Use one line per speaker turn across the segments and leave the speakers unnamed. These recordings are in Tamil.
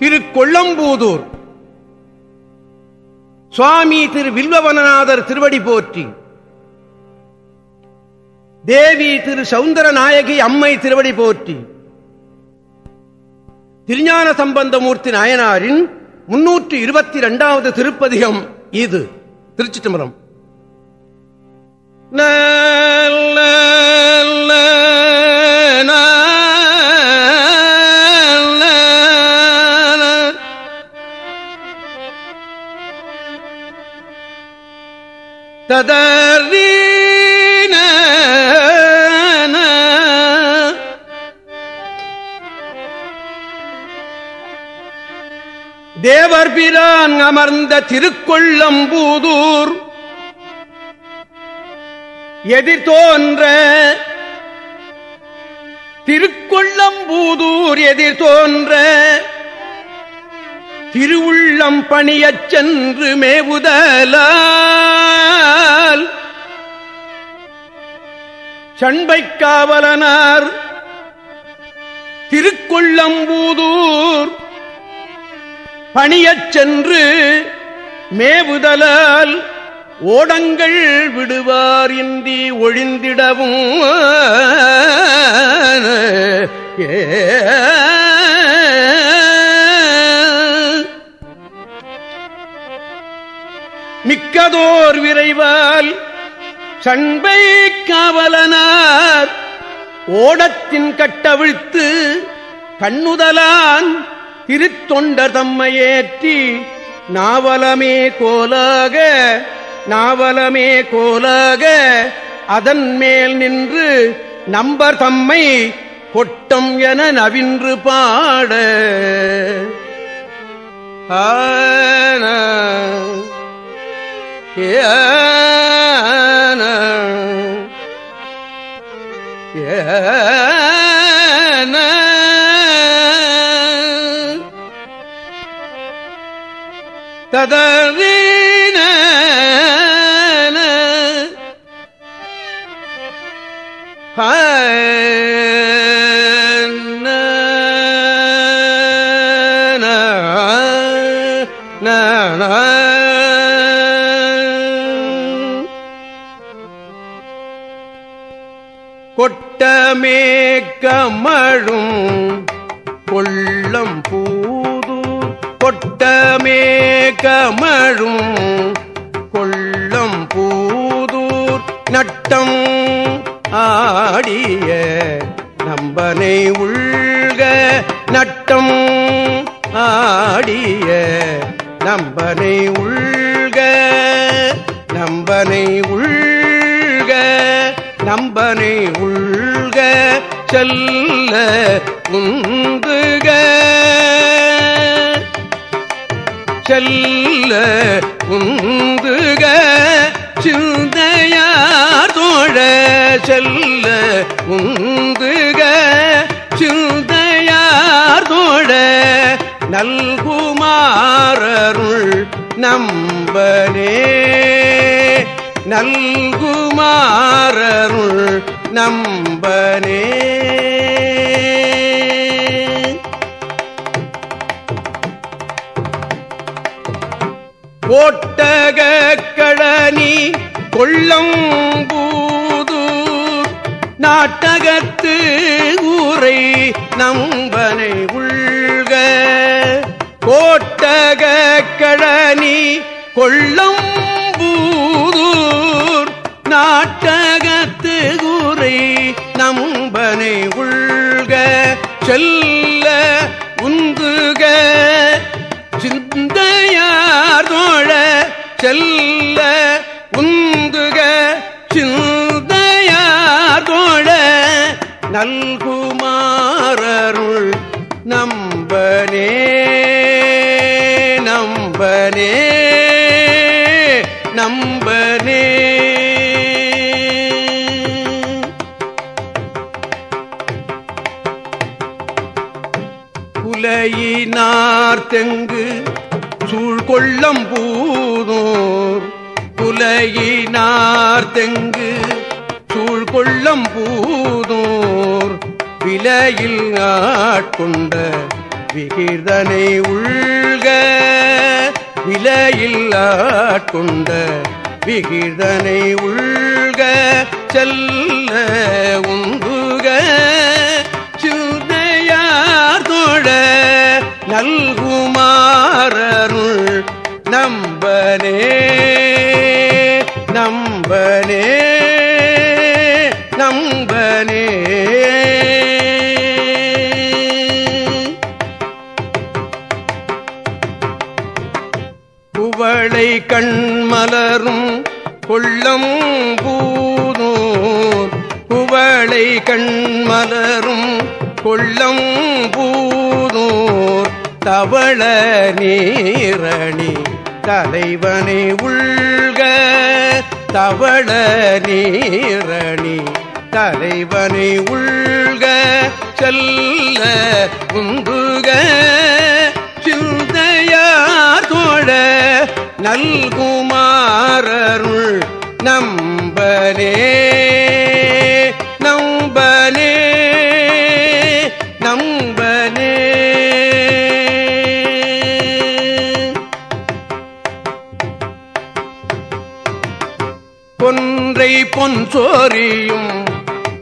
திரு கொள்ளம்பூதூர் சுவாமி திரு வில்வவனநாதர் திருவடி போற்றி. தேவி திரு சவுந்தர நாயகி அம்மை திருவடி போற்றி. திருஞான சம்பந்தமூர்த்தி நாயனாரின் முன்னூற்றி இருபத்தி இரண்டாவது திருப்பதிகம் இது. திருச்சி தம்பரம் ததீன தேவர் பிரான் அமர்ந்த திருக்கொள்ளம்பூதூர் எதிர் தோன்ற திருக்கொள்ளம்பூதூர் எதிர் தோன்ற திருவுள்ளம் பணியச் சென்று மேவுதலால் சண்பைக் காவலனார் திருக்கொள்ளம்பூதூர் பணியச் சென்று மேவுதலால் ஓடங்கள் விடுவார் இந்தி ஒழிந்திடவும் ஏ மிக்கதோர் விரைவால் சண்பை காவலனார். ஓடத்தின் கட்டவிழ்த்து கண்ணுதலான் திருத்தொண்டர் தம்மையேற்றி நாவலமே கோலாக நாவலமே கோலாக அதன் மேல் நின்று நம்பர் தம்மை கொட்டம் என நவின்று பாட. ஆன ஏன. ஏன. கமழும் கொள்ளம் பூது கொட்டமே கமழும் கொள்ளம் பூதூர் நட்டம் ஆடிய நம்பனை உள்க நட்டம் ஆடிய நம்பனை உள்க நம்பனை உள்க நம்பனை உள்க செல்ல உந்துக செல்ல உந்துக சிந்தையார் தோழ செல்ல உந்துக சிந்தையார் தோழ நல்குமாரருள் நம்பனே. நல்குமாரருள் நம்பனே. ஓட்டக கழனி கொள்ளம்பூதூர் நாட்டகத்து ஊரை நம்பனை உள்க. கோட்டக கழனி கொள்ளம் நாட்டகத்து ஊரை நம்பனை உள்க செல்ல உந்துக. சிந்தையார் தோழ செல்ல உந்துக. சிந்தையார் தோழ நல்குமாரருள் நம்பனே நம்பனே. தெங்கு சூழ்கொள்ளம் பூதோர். புலையினார் தெங்கு சூழ்கொள்ளம் பூதோர். விலையில் ஆட்கொண்ட விகிதனை உள்க. விலையில் ஆட்கொண்ட விகிதனை உள்க. செல்ல உந்த நம்பனே நம்பனே நம்பனே. குவளை கண்மலரும் கொள்ளம் பூதூர். குவளை கண்மலரும் கொள்ளம் பூனூர் தவள நீரணி தலைவனை உள்க தவள நீரணி. தலைவனை உள்க செல்ல உங்குக சிந்தையார் தோழ நல்குமாரருள் நம்பனே நம்பனே. பொன்றை பொன் சோரியும்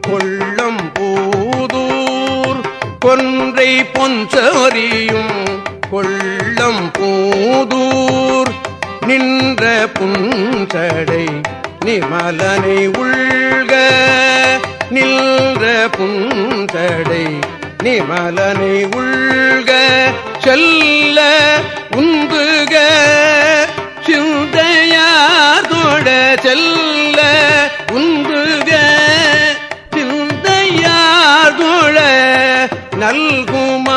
கொள்ளம் பூதூர். கொன்றை பொன் சோரியும் கொள்ளம் பூதூர். நின்ற புஞ்சடை நிமலனை உள்க. நின்ற புஞ்சடை நிமலனை உள்க. செல்ல உந்து செல்ல உந்துக சிந்தையார்குள நல்குமாரருள்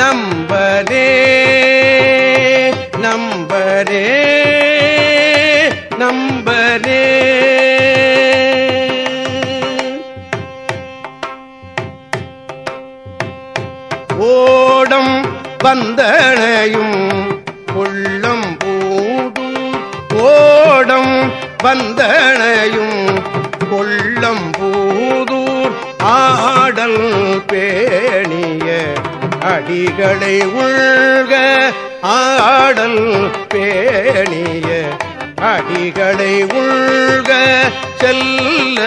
நம்பரே நம்பரே நம்பரே ஓடம் வந்தனையும் உள்ளம் வந்தனையும் கொள்ளம் பூதூர் ஆடல் பேணிய அடிகளை உள்க ஆடல் பேணிய அடிகளை உள்க செல்ல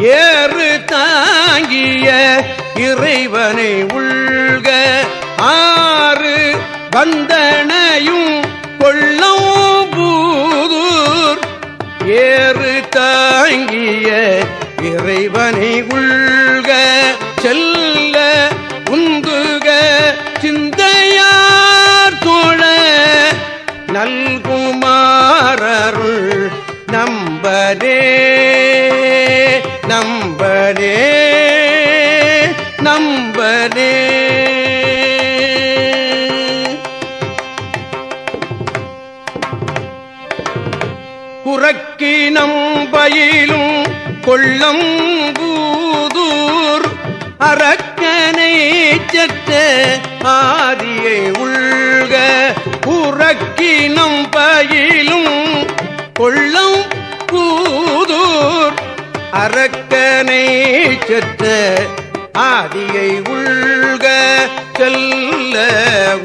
ஏறு தாங்கிய இறைவனை உள்க. ஆறு வந்தனையும் கொள்ளம்பூதூர் ஏறு தாங்கிய இறைவனை உள்க. செல்ல உந்துக சிந்தையார் தோழ. நல்குமாரருள் நம்பனே. புறக்கினம் பயிலும் கொள்ளம் பூதூர் அரக்கனை செற்ற ஆதியை உள்க செல்ல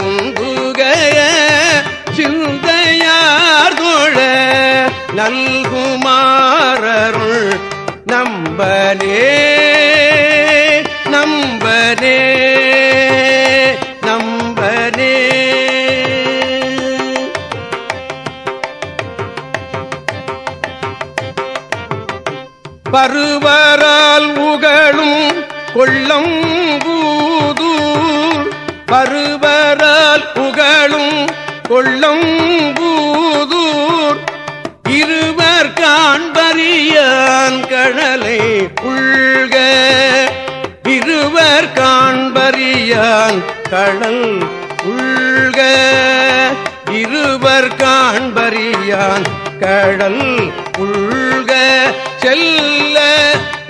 உங்குகைய சிந்தையார் தோழ நல்குமாரருள் நம்பலே பருவரால் உகழும் கொள்ளம் பூதூர் பருவரால் உகழும் கொள்ளம் பூதூர் இருவர் காண்பறியான் கழலை உள்க இருவர் காண்பறியான் கடல் உள்க இருவர் காண்பறியான் கடல் உள்க செல்ல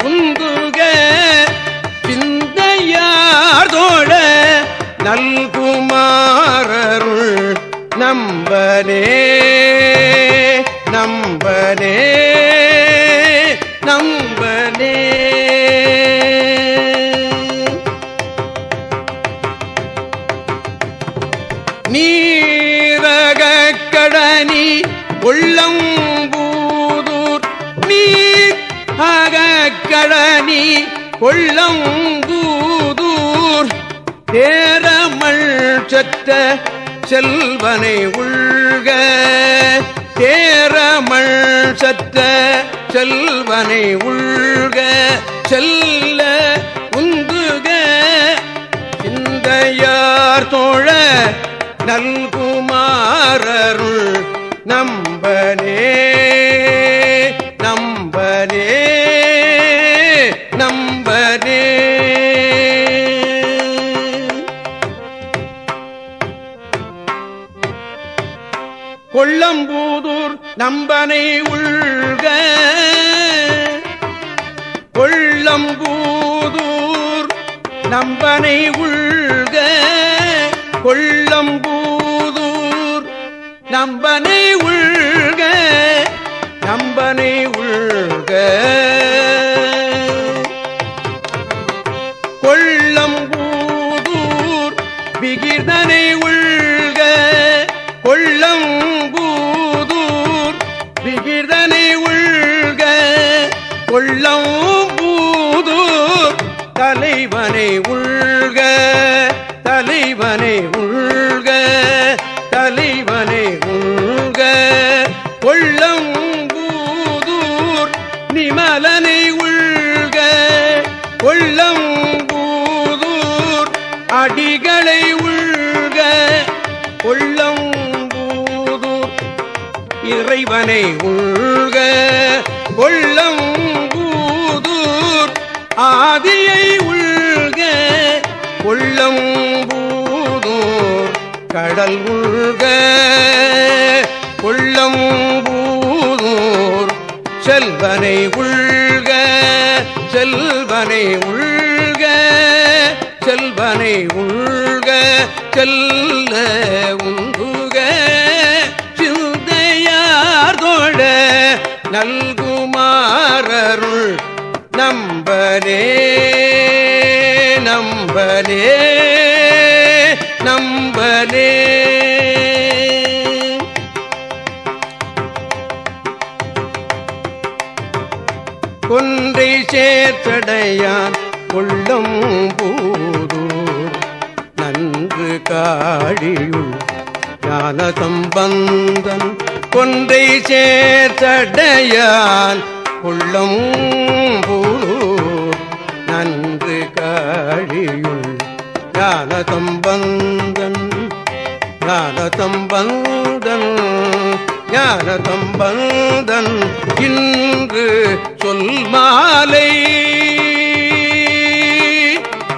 உந்துக சிந்தையார்தோழ நல்குமாரருள் நம்பனே. கொள்ளங்கூதூர் கொள்ளம்பூதூர் தேரமல் சற்ற செல்வனை உள்க. தேரமல் சற்ற செல்வனை உள்க. செல்ல உந்துக. சிந்தையார் தோழ நல்குமாரருள் நம்பனே. கொள்ளம்பூதூர் நம்பனை உள்க. கொள்ளம்பூதூர் நம்பனை உள்க. கொள்ளம்பூதூர் நம்பனை உள்க. நம்பனை உள்க. கொள்ளம்பூதூர் விகிர்தனை உள் தலைவனை உள்க தலைவனை உள்க தலைவனை உள்க. கொள்ளம்பூதூர் நிமலனை உள்க கொள்ளம்பூதூர் அடிகளை உள்க. கொள்ளம்பூதூர் இறைவனை உள்க கொள்ளம்பூதூர் ஆதியை கொள்ளம்பூதூர் கடல் உள்க கொள்ளம்பூதூர் செல்வனை உள்க. செல்வனை உள்க. செல்வனை உள்க. செல்ல உங்குக சிந்தையார்தோட நல்குமாரருள் நம்பனே. கொன்றை சேர்த்தடையான் உள்ளம் பூதூர். நன்று காழியுள் ஞான சம்பந்தன் கொன்றை சேர்த்தடையான் உள்ளம் பூதூர். நன்று காழியுள் ஞான சம்பந்தன் ஞான சம்பந்தன் ஞான சம்பந்தன் இன்று சொல் மாலை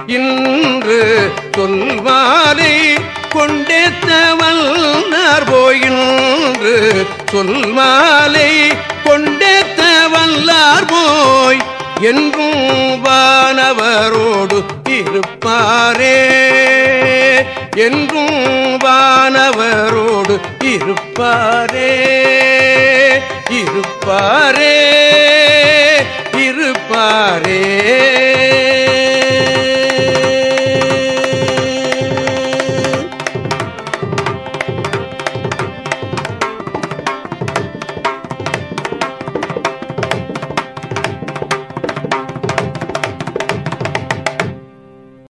இன்று சொல் மாலை கொண்டேத்தவல்லார் போயின்று சொல் மாலை கொண்டேத்தவல்லார் போய் என்றும் வானவரோடு இருப்பாரே. என்றும் வானவர் இருப்பாரே இருப்பாரே இருப்பாரே.